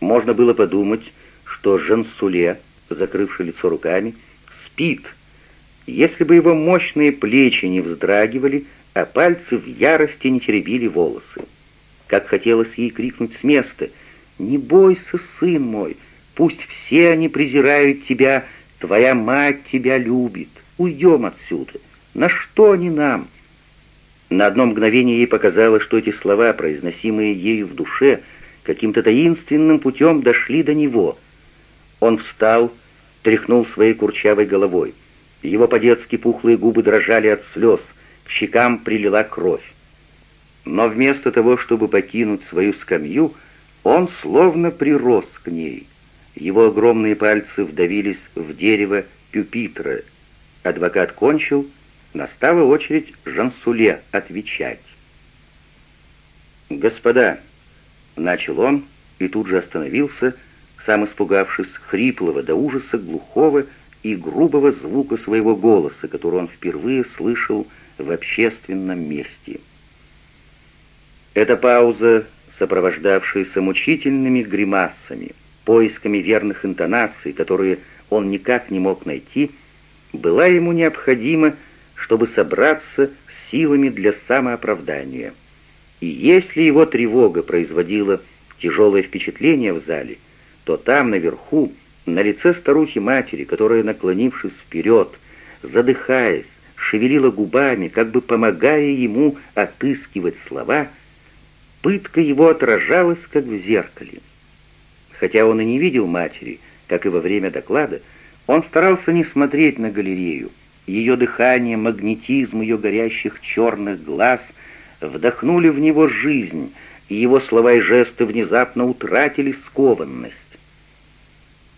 Можно было подумать, что Жансуле, закрывший лицо руками, спит, если бы его мощные плечи не вздрагивали, а пальцы в ярости не теребили волосы. Как хотелось ей крикнуть с места «Не бойся, сын мой, пусть все они презирают тебя, твоя мать тебя любит, уйдем отсюда, на что они нам?» На одно мгновение ей показалось, что эти слова, произносимые ею в душе, каким-то таинственным путем дошли до него. Он встал, тряхнул своей курчавой головой. Его по-детски пухлые губы дрожали от слез, к щекам прилила кровь. Но вместо того, чтобы покинуть свою скамью, он словно прирос к ней. Его огромные пальцы вдавились в дерево пюпитра. Адвокат кончил, настала очередь Жансуле отвечать. «Господа», — начал он и тут же остановился, сам испугавшись хриплого до ужаса глухого и грубого звука своего голоса, который он впервые слышал в общественном месте. Эта пауза, сопровождавшаяся мучительными гримасами, поисками верных интонаций, которые он никак не мог найти, была ему необходима, чтобы собраться с силами для самооправдания. И если его тревога производила тяжелое впечатление в зале, то там, наверху, на лице старухи-матери, которая, наклонившись вперед, задыхаясь, шевелила губами, как бы помогая ему отыскивать слова, пытка его отражалась, как в зеркале. Хотя он и не видел матери, как и во время доклада, он старался не смотреть на галерею. Ее дыхание, магнетизм ее горящих черных глаз вдохнули в него жизнь, и его слова и жесты внезапно утратили скованность.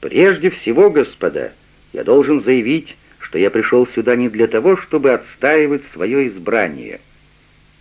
«Прежде всего, господа, я должен заявить, что я пришел сюда не для того, чтобы отстаивать свое избрание.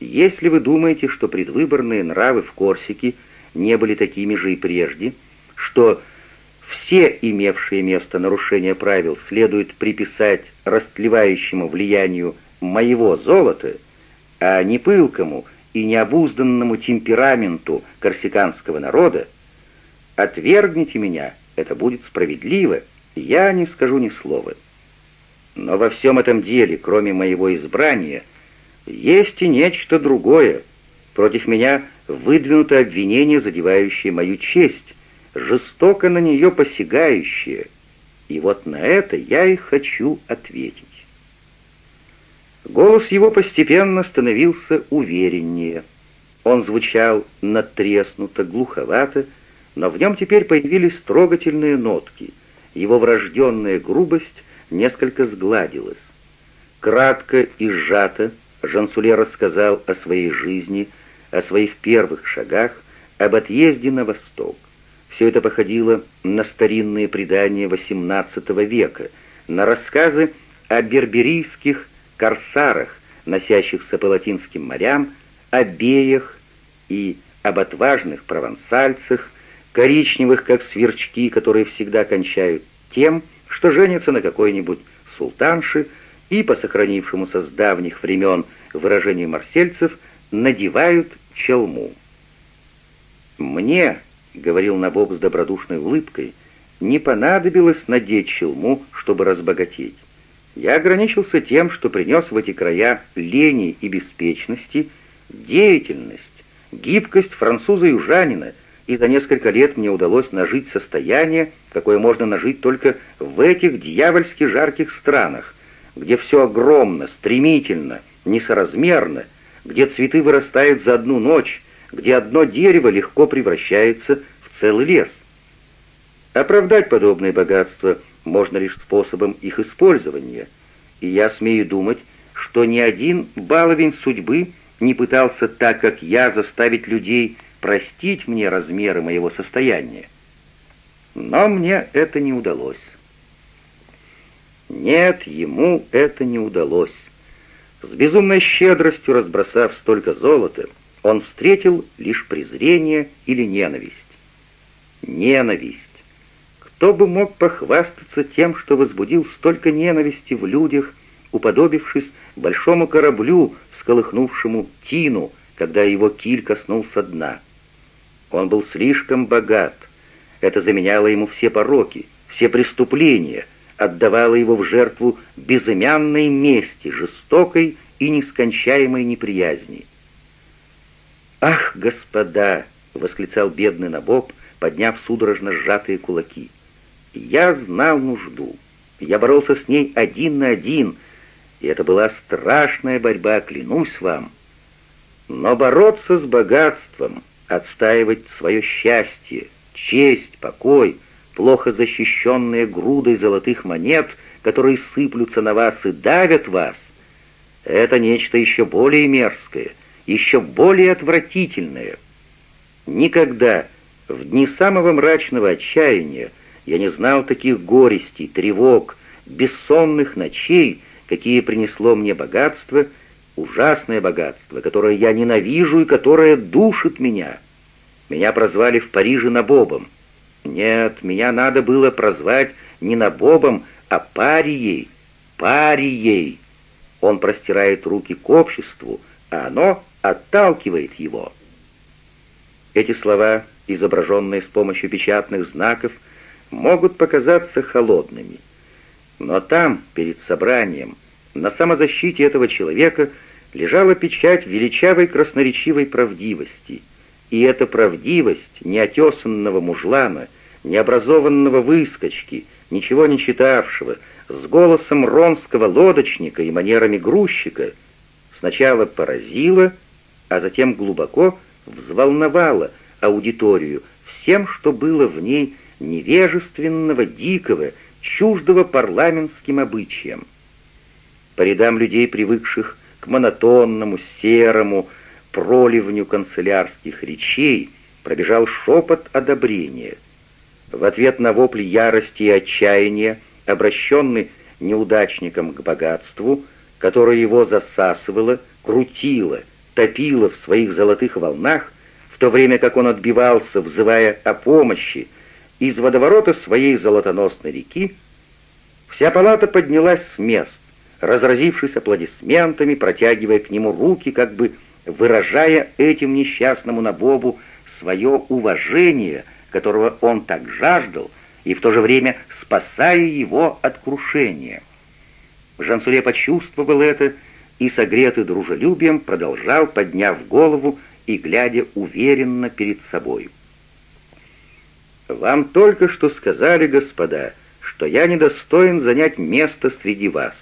Если вы думаете, что предвыборные нравы в Корсике не были такими же и прежде, что все имевшие место нарушения правил следует приписать растлевающему влиянию моего золота, а не пылкому и необузданному темпераменту корсиканского народа, отвергните меня, это будет справедливо, я не скажу ни слова. Но во всем этом деле, кроме моего избрания, есть и нечто другое. Против меня выдвинуто обвинение, задевающее мою честь, жестоко на нее посягающее. И вот на это я и хочу ответить. Голос его постепенно становился увереннее. Он звучал надтреснуто, глуховато, но в нем теперь появились трогательные нотки. Его врожденная грубость несколько сгладилась. Кратко и сжато Жансуле рассказал о своей жизни, о своих первых шагах, об отъезде на восток. Все это походило на старинные предания XVIII века, на рассказы о берберийских корсарах, носящихся по латинским морям, о беях и об отважных провансальцах, коричневых, как сверчки, которые всегда кончают тем, что женятся на какой-нибудь султанше и, по сохранившемуся с давних времен выражению марсельцев, надевают челму. «Мне», — говорил Набоб с добродушной улыбкой, — «не понадобилось надеть челму, чтобы разбогатеть. Я ограничился тем, что принес в эти края лени и беспечности, деятельность, гибкость француза-южанина, и за несколько лет мне удалось нажить состояние, какое можно нажить только в этих дьявольски жарких странах, где все огромно, стремительно, несоразмерно, где цветы вырастают за одну ночь, где одно дерево легко превращается в целый лес. Оправдать подобные богатства можно лишь способом их использования, и я смею думать, что ни один баловень судьбы не пытался так, как я, заставить людей простить мне размеры моего состояния. Но мне это не удалось. Нет, ему это не удалось. С безумной щедростью разбросав столько золота, он встретил лишь презрение или ненависть. Ненависть. Кто бы мог похвастаться тем, что возбудил столько ненависти в людях, уподобившись большому кораблю, всколыхнувшему тину, когда его киль коснулся дна? Он был слишком богат, Это заменяло ему все пороки, все преступления, отдавало его в жертву безымянной мести, жестокой и нескончаемой неприязни. «Ах, господа!» — восклицал бедный Набоб, подняв судорожно сжатые кулаки. «Я знал нужду. Я боролся с ней один на один, и это была страшная борьба, клянусь вам. Но бороться с богатством, отстаивать свое счастье, честь, покой, плохо защищенные грудой золотых монет, которые сыплются на вас и давят вас, это нечто еще более мерзкое, еще более отвратительное. Никогда, в дни самого мрачного отчаяния, я не знал таких горестей, тревог, бессонных ночей, какие принесло мне богатство, ужасное богатство, которое я ненавижу и которое душит меня. Меня прозвали в Париже Набобом. Нет, меня надо было прозвать не Набобом, а Парией. Парией. Он простирает руки к обществу, а оно отталкивает его. Эти слова, изображенные с помощью печатных знаков, могут показаться холодными. Но там, перед собранием, на самозащите этого человека лежала печать величавой красноречивой правдивости. И эта правдивость неотесанного мужлана, необразованного выскочки, ничего не читавшего, с голосом ронского лодочника и манерами грузчика, сначала поразила, а затем глубоко взволновала аудиторию всем, что было в ней невежественного, дикого, чуждого парламентским обычаям. По рядам людей, привыкших к монотонному, серому проливню канцелярских речей, пробежал шепот одобрения. В ответ на вопли ярости и отчаяния, обращенный неудачником к богатству, которое его засасывало, крутило, топило в своих золотых волнах, в то время как он отбивался, взывая о помощи, из водоворота своей золотоносной реки, вся палата поднялась с мест, разразившись аплодисментами, протягивая к нему руки, как бы выражая этим несчастному Набобу свое уважение, которого он так жаждал, и в то же время спасая его от крушения. Жансуле почувствовал это и, согретый дружелюбием, продолжал, подняв голову и глядя уверенно перед собой. «Вам только что сказали, господа, что я недостоин занять место среди вас.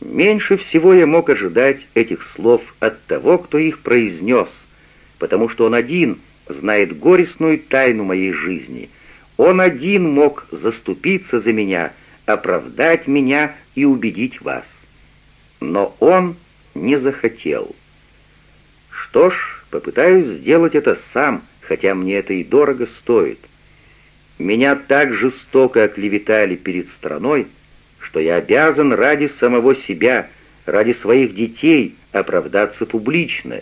Меньше всего я мог ожидать этих слов от того, кто их произнес, потому что он один знает горестную тайну моей жизни. Он один мог заступиться за меня, оправдать меня и убедить вас. Но он не захотел. Что ж, попытаюсь сделать это сам, хотя мне это и дорого стоит. Меня так жестоко оклеветали перед страной, что я обязан ради самого себя, ради своих детей оправдаться публично,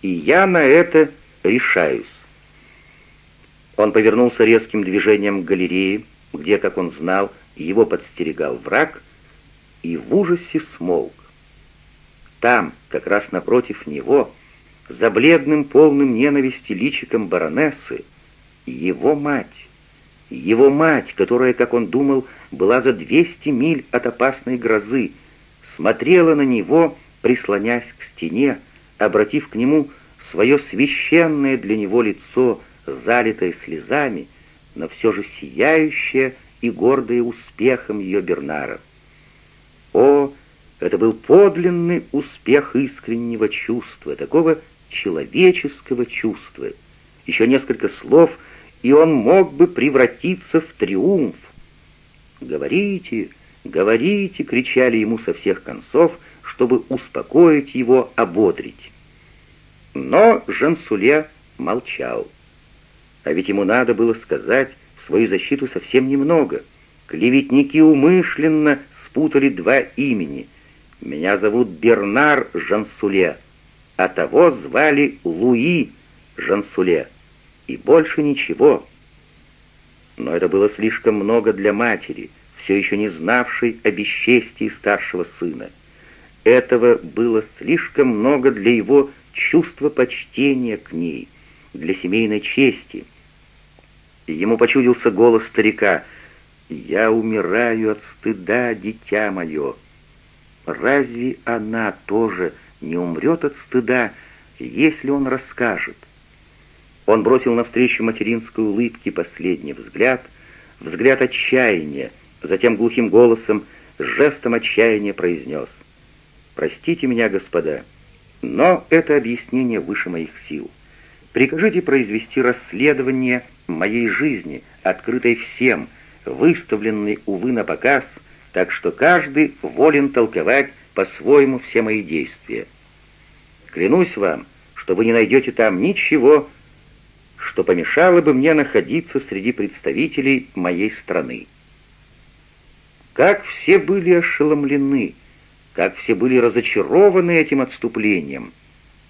и я на это решаюсь. Он повернулся резким движением к галерее, где, как он знал, его подстерегал враг, и в ужасе смолк. Там, как раз напротив него, за бледным, полным ненависти личиком баронессы, его мать, его мать, которая, как он думал, была за двести миль от опасной грозы, смотрела на него, прислонясь к стене, обратив к нему свое священное для него лицо, залитое слезами, но все же сияющее и гордое успехом ее Бернара. О, это был подлинный успех искреннего чувства, такого человеческого чувства. Еще несколько слов, и он мог бы превратиться в триумф, «Говорите, говорите!» — кричали ему со всех концов, чтобы успокоить его, ободрить. Но Жансуле молчал. А ведь ему надо было сказать в свою защиту совсем немного. Клеветники умышленно спутали два имени. Меня зовут Бернар Жансуле, а того звали Луи Жансуле. И больше ничего. Но это было слишком много для матери, все еще не знавшей о бесчестии старшего сына. Этого было слишком много для его чувства почтения к ней, для семейной чести. Ему почудился голос старика. «Я умираю от стыда, дитя мое». Разве она тоже не умрет от стыда, если он расскажет? Он бросил навстречу материнской улыбке последний взгляд, взгляд отчаяния, затем глухим голосом, с жестом отчаяния произнес «Простите меня, господа, но это объяснение выше моих сил. Прикажите произвести расследование моей жизни, открытой всем, выставленной, увы, на показ, так что каждый волен толковать по-своему все мои действия. Клянусь вам, что вы не найдете там ничего, что помешало бы мне находиться среди представителей моей страны. Как все были ошеломлены, как все были разочарованы этим отступлением.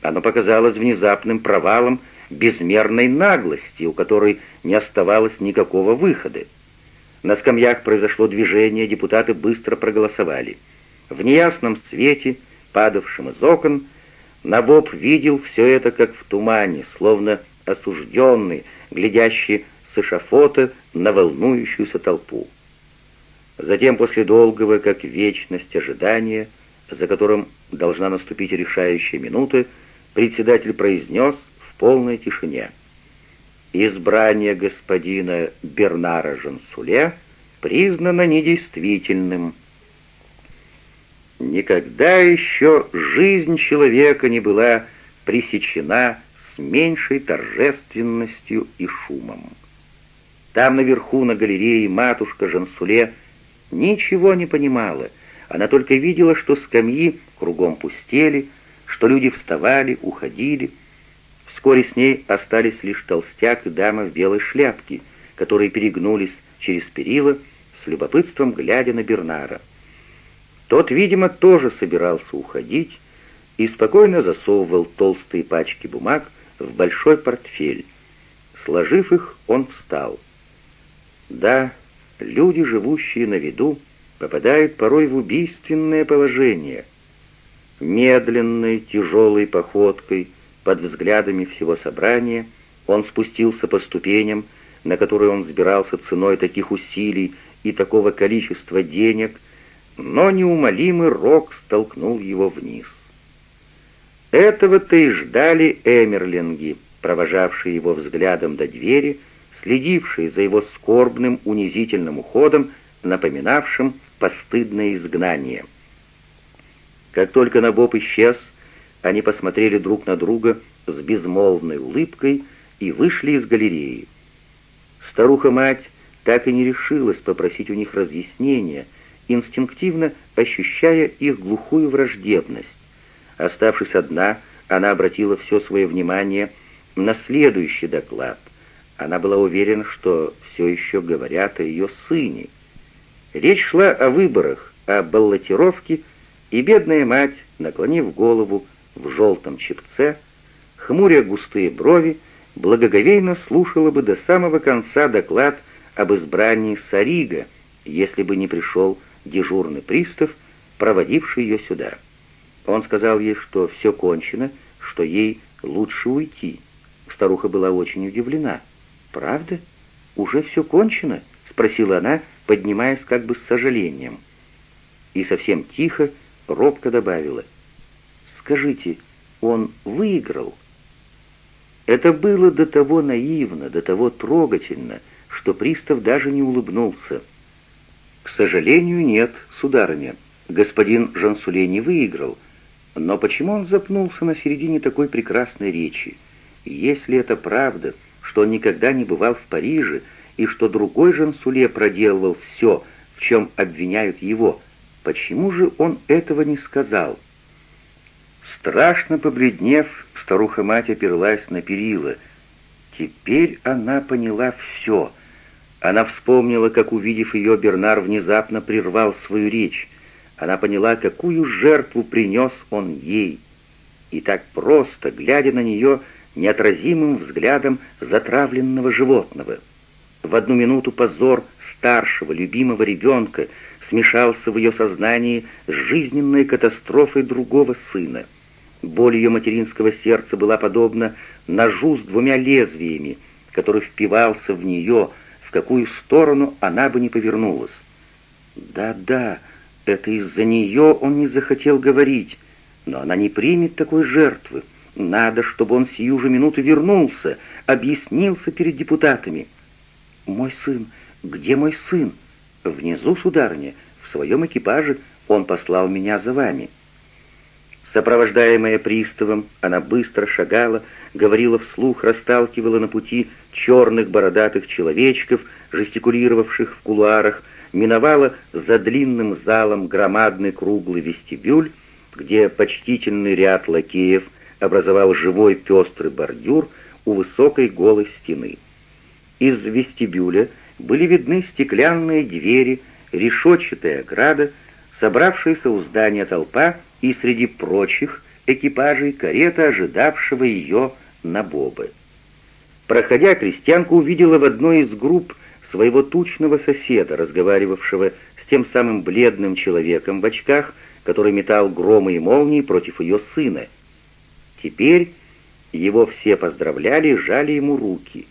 Оно показалось внезапным провалом безмерной наглости, у которой не оставалось никакого выхода. На скамьях произошло движение, депутаты быстро проголосовали. В неясном свете, падавшем из окон, Набоб видел все это как в тумане, словно осужденный, глядящий с эшафота на волнующуюся толпу. Затем, после долгого, как вечность ожидания, за которым должна наступить решающая минута, председатель произнес в полной тишине — избрание господина Бернара Жансуле признано недействительным. Никогда еще жизнь человека не была пресечена с меньшей торжественностью и шумом. Там наверху на галерее матушка Жансуле ничего не понимала, она только видела, что скамьи кругом пустели, что люди вставали, уходили, Вскоре с ней остались лишь толстяк и дама в белой шляпке, которые перегнулись через перила, с любопытством глядя на Бернара. Тот, видимо, тоже собирался уходить и спокойно засовывал толстые пачки бумаг в большой портфель. Сложив их, он встал. Да, люди, живущие на виду, попадают порой в убийственное положение. Медленной, тяжелой походкой — под взглядами всего собрания он спустился по ступеням, на которые он взбирался ценой таких усилий и такого количества денег, но неумолимый рок столкнул его вниз. Этого-то и ждали эмерлинги, провожавшие его взглядом до двери, следившие за его скорбным, унизительным уходом, напоминавшим постыдное изгнание. Как только Набоб исчез, они посмотрели друг на друга с безмолвной улыбкой и вышли из галереи. Старуха-мать так и не решилась попросить у них разъяснения, инстинктивно ощущая их глухую враждебность. Оставшись одна, она обратила все свое внимание на следующий доклад. Она была уверена, что все еще говорят о ее сыне. Речь шла о выборах, о баллотировке, и бедная мать, наклонив голову, в желтом чепце, хмуря густые брови, благоговейно слушала бы до самого конца доклад об избрании Сарига, если бы не пришел дежурный пристав, проводивший ее сюда. Он сказал ей, что все кончено, что ей лучше уйти. Старуха была очень удивлена. «Правда? Уже все кончено?» — спросила она, поднимаясь как бы с сожалением. И совсем тихо, робко добавила — Скажите, он выиграл?» Это было до того наивно, до того трогательно, что пристав даже не улыбнулся. «К сожалению, нет, сударыня. Господин Жансуле не выиграл. Но почему он запнулся на середине такой прекрасной речи? Если это правда, что он никогда не бывал в Париже, и что другой Жансуле проделывал все, в чем обвиняют его, почему же он этого не сказал?» Страшно побледнев, старуха-мать оперлась на перила. Теперь она поняла все. Она вспомнила, как, увидев ее, Бернар внезапно прервал свою речь. Она поняла, какую жертву принес он ей. И так просто, глядя на нее неотразимым взглядом затравленного животного. В одну минуту позор старшего, любимого ребенка смешался в ее сознании с жизненной катастрофой другого сына — Боль ее материнского сердца была подобна ножу с двумя лезвиями, который впивался в нее, какую сторону она бы не повернулась. Да-да, это из-за нее он не захотел говорить, но она не примет такой жертвы. Надо, чтобы он сию же минуту вернулся, объяснился перед депутатами. «Мой сын, где мой сын?» «Внизу, сударыня, в своем экипаже он послал меня за вами». Сопровождаемая приставом, она быстро шагала, говорила вслух, расталкивала на пути черных бородатых человечков, жестикулировавших в кулуарах, миновала за длинным залом громадный круглый вестибюль, где почтительный ряд лакеев образовал живой пестрый бордюр у высокой голой стены. Из вестибюля были видны стеклянные двери, решетчатая ограда, собравшаяся у здания толпа и среди прочих экипажей карета, ожидавшего ее на Бобы. Проходя, крестьянка увидела в одной из групп своего тучного соседа, разговаривавшего с тем самым бледным человеком в очках, который метал громы и молнии против ее сына. Теперь его все поздравляли и жали ему руки.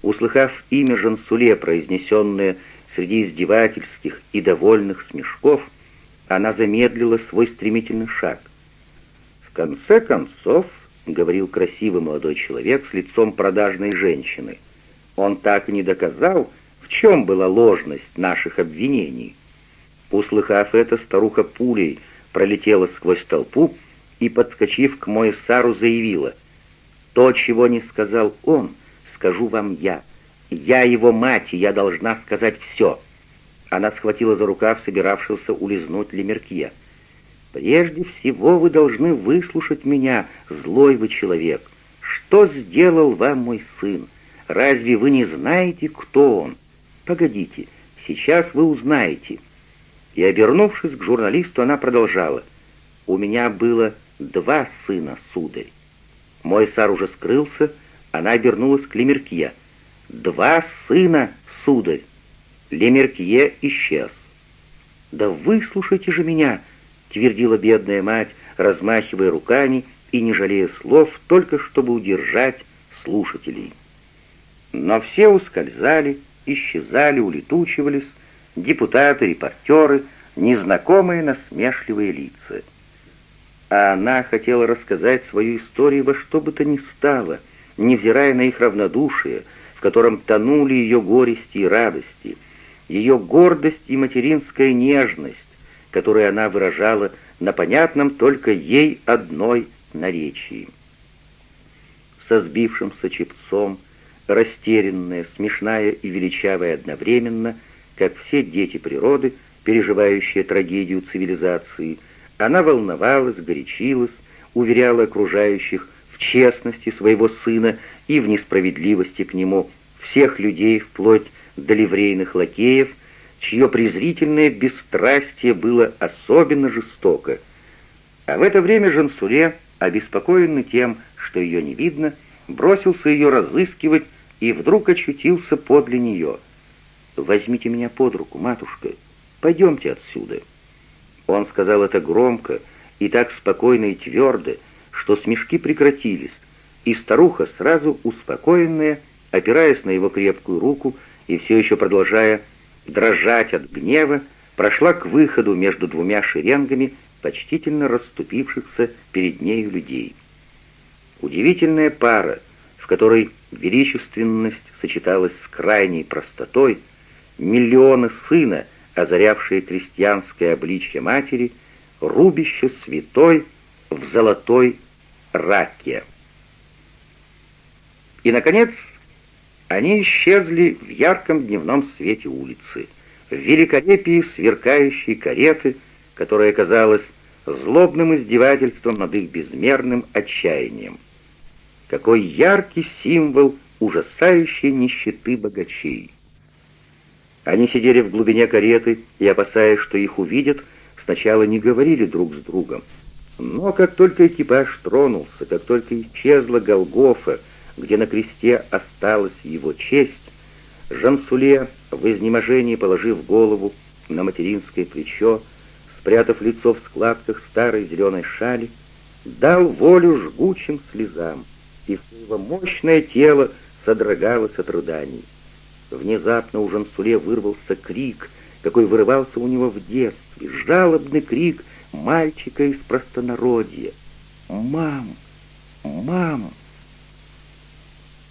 Услыхав имя Жансуле, произнесенное среди издевательских и довольных смешков, она замедлила свой стремительный шаг. «В конце концов», — говорил красивый молодой человек с лицом продажной женщины, «он так и не доказал, в чем была ложность наших обвинений». Услыхав это, старуха пулей пролетела сквозь толпу и, подскочив к Моисару, заявила, «То, чего не сказал он, скажу вам я. Я его мать, и я должна сказать все». Она схватила за рукав собиравшегося улизнуть Лемеркье. «Прежде всего вы должны выслушать меня, злой вы человек. Что сделал вам мой сын? Разве вы не знаете, кто он? Погодите, сейчас вы узнаете». И, обернувшись к журналисту, она продолжала. «У меня было два сына, сударь». Мой сар уже скрылся, она обернулась к Лемеркье. «Два сына, сударь!» Лемеркье исчез. «Да выслушайте же меня!» — твердила бедная мать, размахивая руками и не жалея слов, только чтобы удержать слушателей. Но все ускользали, исчезали, улетучивались, депутаты, репортеры, незнакомые насмешливые лица. А она хотела рассказать свою историю во что бы то ни стало, невзирая на их равнодушие, в котором тонули ее горести и радости — ее гордость и материнская нежность, которую она выражала на понятном только ей одной наречии. Со сбившимся чепцом, растерянная, смешная и величавая одновременно, как все дети природы, переживающие трагедию цивилизации, она волновалась, горячилась, уверяла окружающих в честности своего сына и в несправедливости к нему всех людей вплоть до ливрейных лакеев, чье презрительное бесстрастие было особенно жестоко. А в это время Жансуре, обеспокоенный тем, что ее не видно, бросился ее разыскивать и вдруг очутился подле нее. «Возьмите меня под руку, матушка, пойдемте отсюда». Он сказал это громко и так спокойно и твердо, что смешки прекратились, и старуха, сразу успокоенная, опираясь на его крепкую руку, и все еще продолжая дрожать от гнева, прошла к выходу между двумя шеренгами почтительно расступившихся перед нею людей. Удивительная пара, в которой величественность сочеталась с крайней простотой, миллионы сына, озарявшие крестьянское обличье матери, рубище святой в золотой раке. И, наконец, они исчезли в ярком дневном свете улицы, в великолепии сверкающей кареты, которая казалась злобным издевательством над их безмерным отчаянием. Какой яркий символ ужасающей нищеты богачей! Они сидели в глубине кареты и, опасаясь, что их увидят, сначала не говорили друг с другом. Но как только экипаж тронулся, как только исчезла Голгофа, где на кресте осталась его честь, Жансуле, в изнеможении положив голову на материнское плечо, спрятав лицо в складках старой зеленой шали, дал волю жгучим слезам, и его мощное тело содрогалась от рыданий. Внезапно у Жансуле вырвался крик, какой вырывался у него в детстве, жалобный крик мальчика из простонародья. «Мам! Мам!»